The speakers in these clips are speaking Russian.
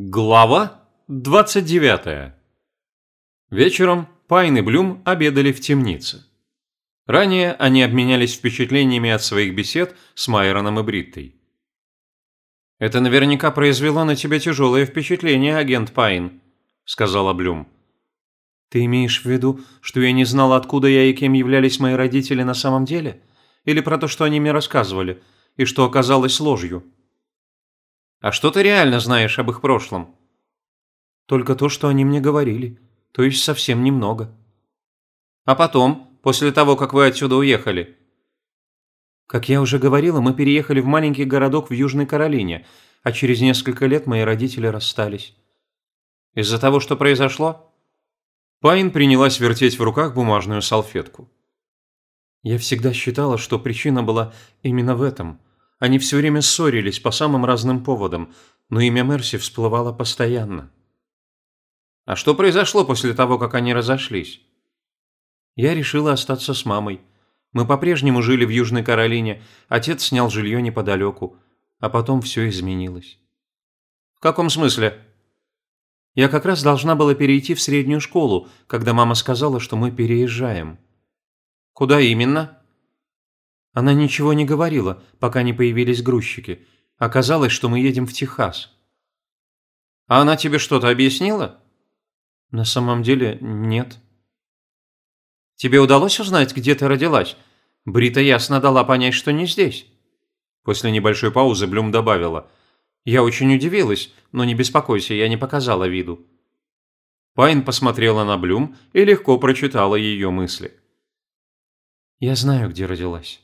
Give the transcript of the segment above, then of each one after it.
Глава 29. Вечером Пайн и Блюм обедали в темнице. Ранее они обменялись впечатлениями от своих бесед с Майроном и Бриттой. «Это наверняка произвело на тебя тяжелое впечатление, агент Пайн», – сказала Блюм. «Ты имеешь в виду, что я не знала, откуда я и кем являлись мои родители на самом деле? Или про то, что они мне рассказывали, и что оказалось ложью?» А что ты реально знаешь об их прошлом? Только то, что они мне говорили. То есть совсем немного. А потом, после того, как вы отсюда уехали? Как я уже говорила, мы переехали в маленький городок в Южной Каролине, а через несколько лет мои родители расстались. Из-за того, что произошло? Пайн принялась вертеть в руках бумажную салфетку. Я всегда считала, что причина была именно в этом – они все время ссорились по самым разным поводам, но имя Мерси всплывало постоянно. А что произошло после того, как они разошлись? Я решила остаться с мамой. Мы по-прежнему жили в Южной Каролине, отец снял жилье неподалеку, а потом все изменилось. В каком смысле? Я как раз должна была перейти в среднюю школу, когда мама сказала, что мы переезжаем. Куда именно? Она ничего не говорила, пока не появились грузчики. Оказалось, что мы едем в Техас. А она тебе что-то объяснила? На самом деле, нет. Тебе удалось узнать, где ты родилась? Брита ясно дала понять, что не здесь. После небольшой паузы Блюм добавила. Я очень удивилась, но не беспокойся, я не показала виду. Пайн посмотрела на Блюм и легко прочитала ее мысли. «Я знаю, где родилась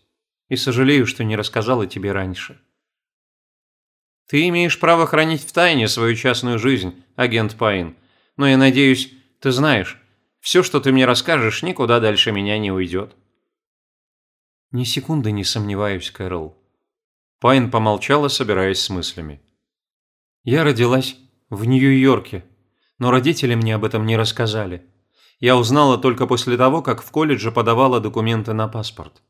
и сожалею, что не рассказала тебе раньше. Ты имеешь право хранить в тайне свою частную жизнь, агент Пайн, но я надеюсь, ты знаешь, все, что ты мне расскажешь, никуда дальше меня не уйдет. Ни секунды не сомневаюсь, Кэрол. Пайн помолчала, собираясь с мыслями. Я родилась в Нью-Йорке, но родители мне об этом не рассказали. Я узнала только после того, как в колледже подавала документы на паспорт.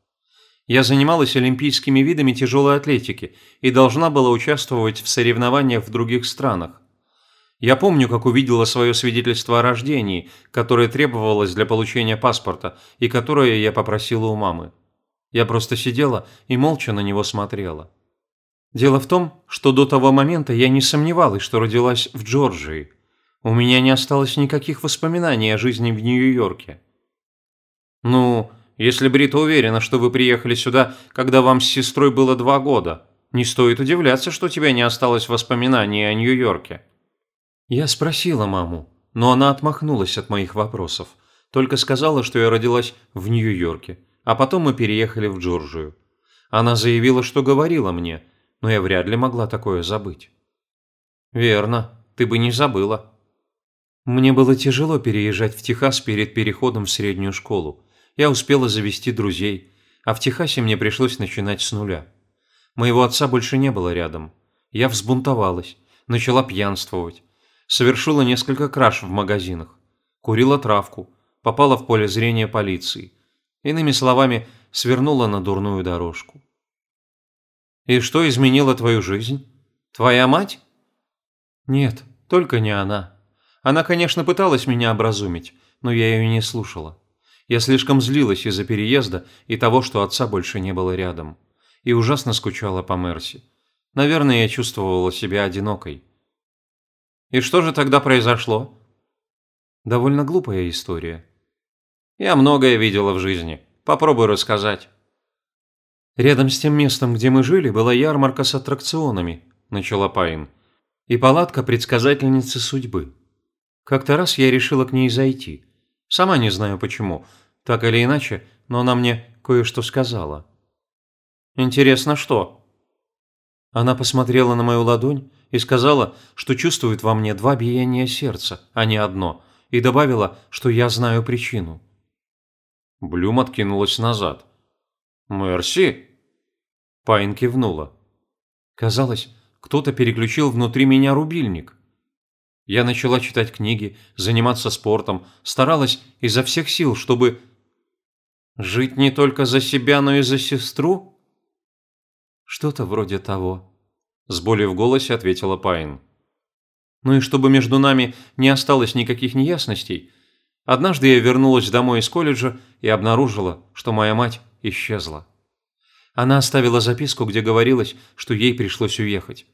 Я занималась олимпийскими видами тяжелой атлетики и должна была участвовать в соревнованиях в других странах. Я помню, как увидела свое свидетельство о рождении, которое требовалось для получения паспорта и которое я попросила у мамы. Я просто сидела и молча на него смотрела. Дело в том, что до того момента я не сомневалась, что родилась в Джорджии. У меня не осталось никаких воспоминаний о жизни в Нью-Йорке. Ну, если Брита уверена, что вы приехали сюда, когда вам с сестрой было два года, не стоит удивляться, что у тебя не осталось воспоминаний о Нью-Йорке». Я спросила маму, но она отмахнулась от моих вопросов, только сказала, что я родилась в Нью-Йорке, а потом мы переехали в Джорджию. Она заявила, что говорила мне, но я вряд ли могла такое забыть. «Верно, ты бы не забыла». Мне было тяжело переезжать в Техас перед переходом в среднюю школу я успела завести друзей, а в Техасе мне пришлось начинать с нуля. Моего отца больше не было рядом. Я взбунтовалась, начала пьянствовать, совершила несколько краж в магазинах, курила травку, попала в поле зрения полиции. Иными словами, свернула на дурную дорожку. «И что изменило твою жизнь? Твоя мать?» «Нет, только не она. Она, конечно, пыталась меня образумить, но я ее не слушала. Я слишком злилась из-за переезда и того, что отца больше не было рядом. И ужасно скучала по Мерси. Наверное, я чувствовала себя одинокой. И что же тогда произошло? Довольно глупая история. Я многое видела в жизни. Попробуй рассказать. Рядом с тем местом, где мы жили, была ярмарка с аттракционами, начала Пайн. И палатка предсказательницы судьбы. Как-то раз я решила к ней зайти – Сама не знаю почему. Так или иначе, но она мне кое-что сказала. Интересно, что? Она посмотрела на мою ладонь и сказала, что чувствует во мне два биения сердца, а не одно, и добавила, что я знаю причину. Блюм откинулась назад. «Мерси?» Пайн кивнула. Казалось, кто-то переключил внутри меня рубильник. Я начала читать книги, заниматься спортом, старалась изо всех сил, чтобы... Жить не только за себя, но и за сестру? Что-то вроде того. С болью в голосе ответила Пайн. Ну и чтобы между нами не осталось никаких неясностей, однажды я вернулась домой из колледжа и обнаружила, что моя мать исчезла. Она оставила записку, где говорилось, что ей пришлось уехать.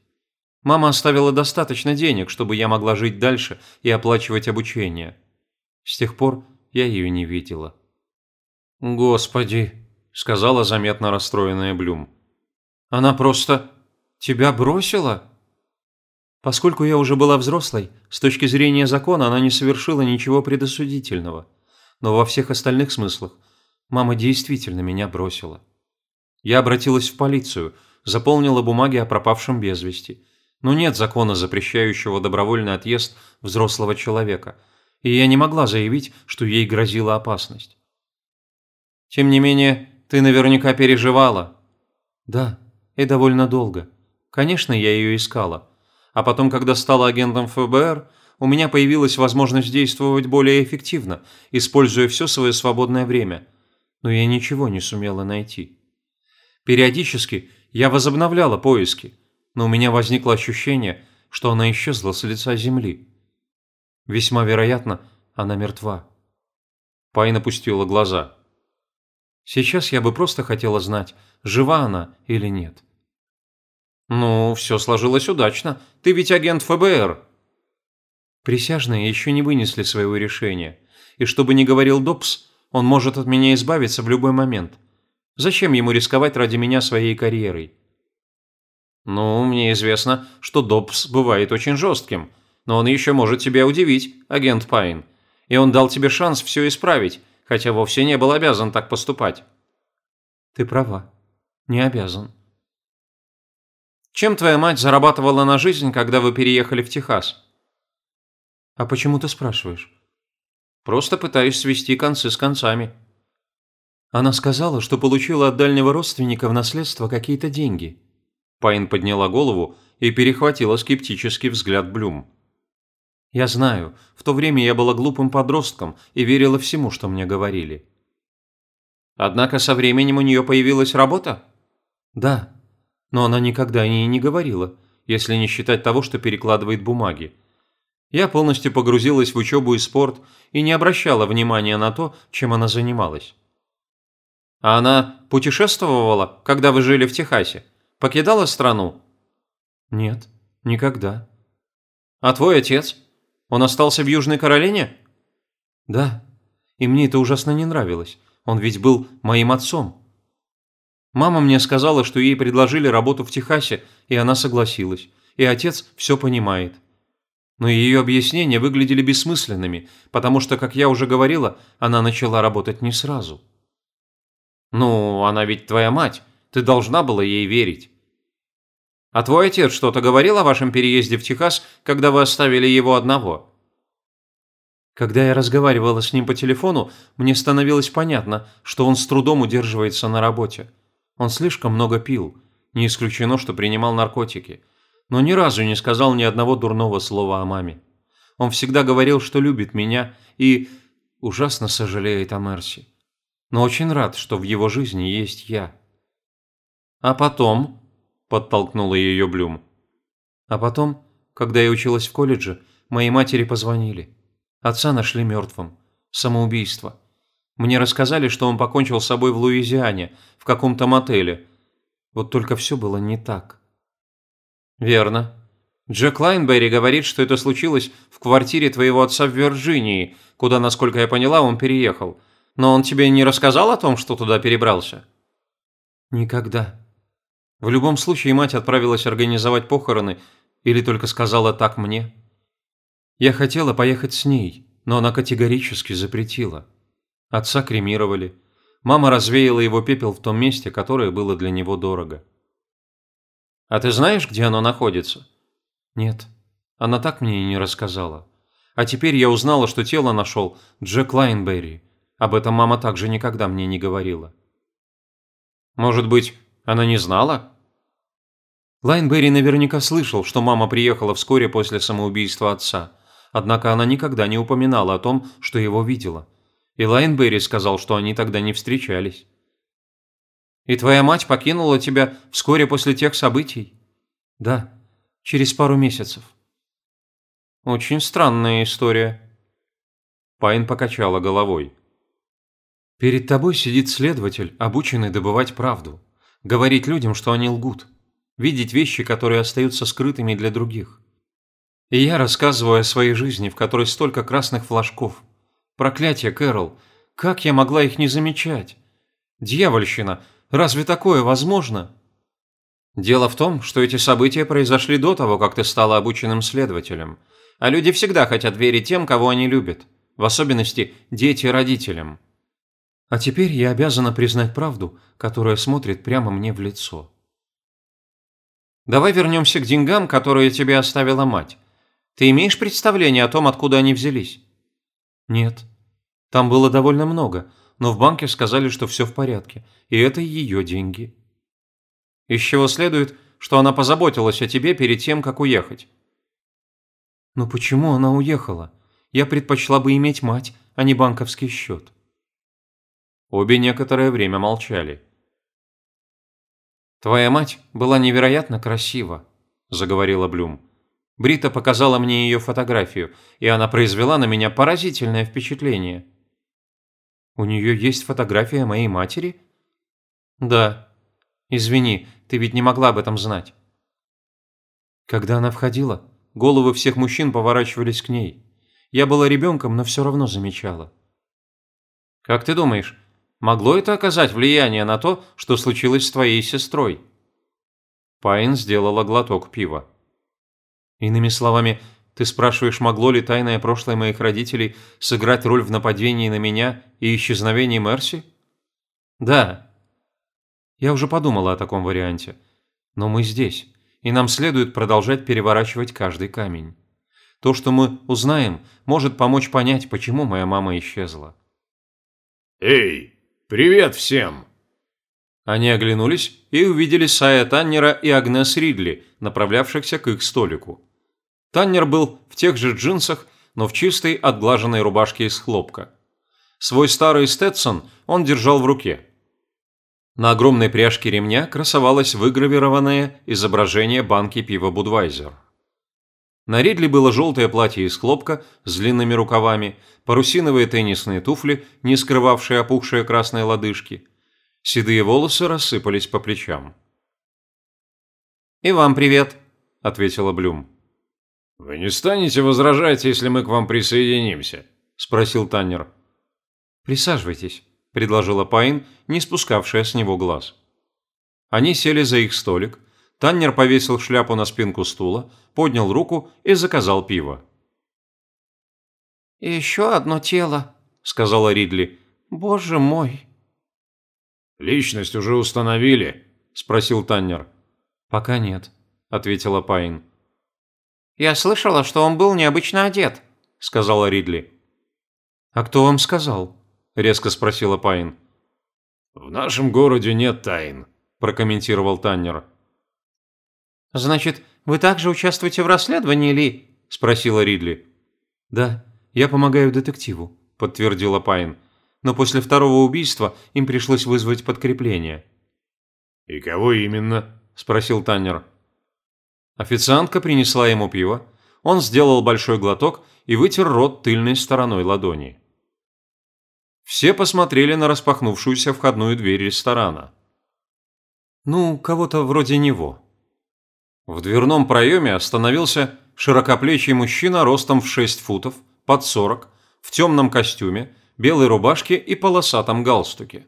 Мама оставила достаточно денег, чтобы я могла жить дальше и оплачивать обучение. С тех пор я ее не видела. «Господи», – сказала заметно расстроенная Блюм. «Она просто тебя бросила?» Поскольку я уже была взрослой, с точки зрения закона она не совершила ничего предосудительного. Но во всех остальных смыслах мама действительно меня бросила. Я обратилась в полицию, заполнила бумаги о пропавшем без вести. Но нет закона, запрещающего добровольный отъезд взрослого человека, и я не могла заявить, что ей грозила опасность. Тем не менее, ты наверняка переживала. Да, и довольно долго. Конечно, я ее искала а потом, когда стала агентом ФБР, у меня появилась возможность действовать более эффективно, используя все свое свободное время. Но я ничего не сумела найти. Периодически я возобновляла поиски, но у меня возникло ощущение, что она исчезла с лица земли. Весьма вероятно, она мертва. Пайн опустила глаза. Сейчас я бы просто хотела знать, жива она или нет. «Ну, все сложилось удачно. Ты ведь агент ФБР». Присяжные еще не вынесли своего решения. И что бы ни говорил Добс, он может от меня избавиться в любой момент. Зачем ему рисковать ради меня своей карьерой? Ну, мне известно, что Добс бывает очень жестким, но он еще может тебя удивить, агент Пайн. И он дал тебе шанс все исправить, хотя вовсе не был обязан так поступать. Ты права. Не обязан. Чем твоя мать зарабатывала на жизнь, когда вы переехали в Техас? А почему ты спрашиваешь? Просто пытаюсь свести концы с концами. Она сказала, что получила от дальнего родственника в наследство какие-то деньги. Пайн подняла голову и перехватила скептический взгляд Блюм. Я знаю, в то время я была глупым подростком и верила всему, что мне говорили. Однако со временем у нее появилась работа? Да но она никогда о ней не говорила, если не считать того, что перекладывает бумаги. Я полностью погрузилась в учебу и спорт и не обращала внимания на то, чем она занималась. А она путешествовала, когда вы жили в Техасе? Покидала страну? Нет, никогда. А твой отец? Он остался в Южной Каролине? Да. И мне это ужасно не нравилось. Он ведь был моим отцом. Мама мне сказала, что ей предложили работу в Техасе, и она согласилась. И отец все понимает. Но ее объяснения выглядели бессмысленными, потому что, как я уже говорила, она начала работать не сразу. «Ну, она ведь твоя мать. Ты должна была ей верить». «А твой отец что-то говорил о вашем переезде в Техас, когда вы оставили его одного?» Когда я разговаривала с ним по телефону, мне становилось понятно, что он с трудом удерживается на работе. Он слишком много пил, не исключено, что принимал наркотики, но ни разу не сказал ни одного дурного слова о маме. Он всегда говорил, что любит меня и ужасно сожалеет о Мерси. Но очень рад, что в его жизни есть я. А потом, подтолкнула ее Блюм. А потом, когда я училась в колледже, моей матери позвонили. Отца нашли мертвым. Самоубийство. Мне рассказали, что он покончил с собой в Луизиане, в каком-то мотеле. Вот только все было не так. Верно. Джек Лайнберри говорит, что это случилось в квартире твоего отца в Вирджинии, куда, насколько я поняла, он переехал. Но он тебе не рассказал о том, что туда перебрался? Никогда. В любом случае, мать отправилась организовать похороны или только сказала так мне. Я хотела поехать с ней, но она категорически запретила. Отца кремировали. Мама развеяла его пепел в том месте, которое было для него дорого. «А ты знаешь, где оно находится?» «Нет. Она так мне и не рассказала. А теперь я узнала, что тело нашел Джек Лайнберри. Об этом мама также никогда мне не говорила». «Может быть, она не знала?» Лайнберри наверняка слышал, что мама приехала вскоре после самоубийства отца, однако она никогда не упоминала о том, что его видела. И Лайнберри сказал, что они тогда не встречались. «И твоя мать покинула тебя вскоре после тех событий?» «Да, через пару месяцев». Очень странная история. Пайн покачала головой. Перед тобой сидит следователь, обученный добывать правду, говорить людям, что они лгут, видеть вещи, которые остаются скрытыми для других. И я рассказываю о своей жизни, в которой столько красных флажков. Проклятие, Кэрол, как я могла их не замечать? Дьявольщина, разве такое возможно? Дело в том, что эти события произошли до того, как ты стала обученным следователем. А люди всегда хотят верить тем, кого они любят. В особенности дети родителям. А теперь я обязана признать правду, которая смотрит прямо мне в лицо. Давай вернемся к деньгам, которые тебе оставила мать. Ты имеешь представление о том, откуда они взялись? Нет. Там было довольно много, но в банке сказали, что все в порядке, и это ее деньги. Из чего следует, что она позаботилась о тебе перед тем, как уехать. Но почему она уехала? Я предпочла бы иметь мать, а не банковский счет. Обе некоторое время молчали. «Твоя мать была невероятно красива», – заговорила Блюм. Брита показала мне ее фотографию, и она произвела на меня поразительное впечатление. «У нее есть фотография моей матери?» «Да. Извини, ты ведь не могла об этом знать». Когда она входила, головы всех мужчин поворачивались к ней. Я была ребенком, но все равно замечала. «Как ты думаешь, Могло это оказать влияние на то, что случилось с твоей сестрой?» Пайн сделала глоток пива. «Иными словами, ты спрашиваешь, могло ли тайное прошлое моих родителей сыграть роль в нападении на меня и исчезновении Мерси?» «Да». Я уже подумала о таком варианте. Но мы здесь, и нам следует продолжать переворачивать каждый камень. То, что мы узнаем, может помочь понять, почему моя мама исчезла. «Эй, «Привет всем!» Они оглянулись и увидели Сая Таннера и Агнес Ридли, направлявшихся к их столику. Таннер был в тех же джинсах, но в чистой отглаженной рубашке из хлопка. Свой старый Стетсон он держал в руке. На огромной пряжке ремня красовалось выгравированное изображение банки пива «Будвайзер». На Ридли было желтое платье из хлопка с длинными рукавами, парусиновые теннисные туфли, не скрывавшие опухшие красные лодыжки. Седые волосы рассыпались по плечам. «И вам привет», – ответила Блюм. «Вы не станете возражать, если мы к вам присоединимся?» – спросил Таннер. «Присаживайтесь», – предложила Пайн, не спускавшая с него глаз. Они сели за их столик – Таннер повесил шляпу на спинку стула, поднял руку и заказал пиво. «Еще одно тело», – сказала Ридли. «Боже мой!» «Личность уже установили?» – спросил Таннер. «Пока нет», – ответила Пайн. «Я слышала, что он был необычно одет», – сказала Ридли. «А кто вам сказал?» – резко спросила Пайн. «В нашем городе нет тайн», – прокомментировал Таннер. «Значит, вы также участвуете в расследовании, Ли?» – спросила Ридли. «Да, я помогаю детективу», – подтвердила Пайн. «Но после второго убийства им пришлось вызвать подкрепление». «И кого именно?» – спросил Таннер. Официантка принесла ему пиво. Он сделал большой глоток и вытер рот тыльной стороной ладони. Все посмотрели на распахнувшуюся входную дверь ресторана. «Ну, кого-то вроде него», в дверном проеме остановился широкоплечий мужчина ростом в 6 футов, под 40, в темном костюме, белой рубашке и полосатом галстуке.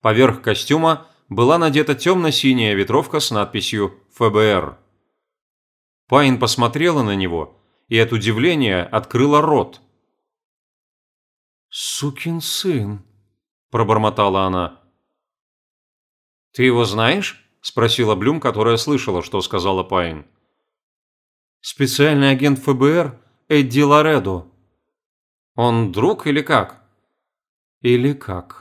Поверх костюма была надета темно-синяя ветровка с надписью «ФБР». Пайн посмотрела на него и от удивления открыла рот. «Сукин сын», – пробормотала она. «Ты его знаешь?» – спросила Блюм, которая слышала, что сказала Пайн. «Специальный агент ФБР Эдди Лоредо». «Он друг или как?» «Или как?»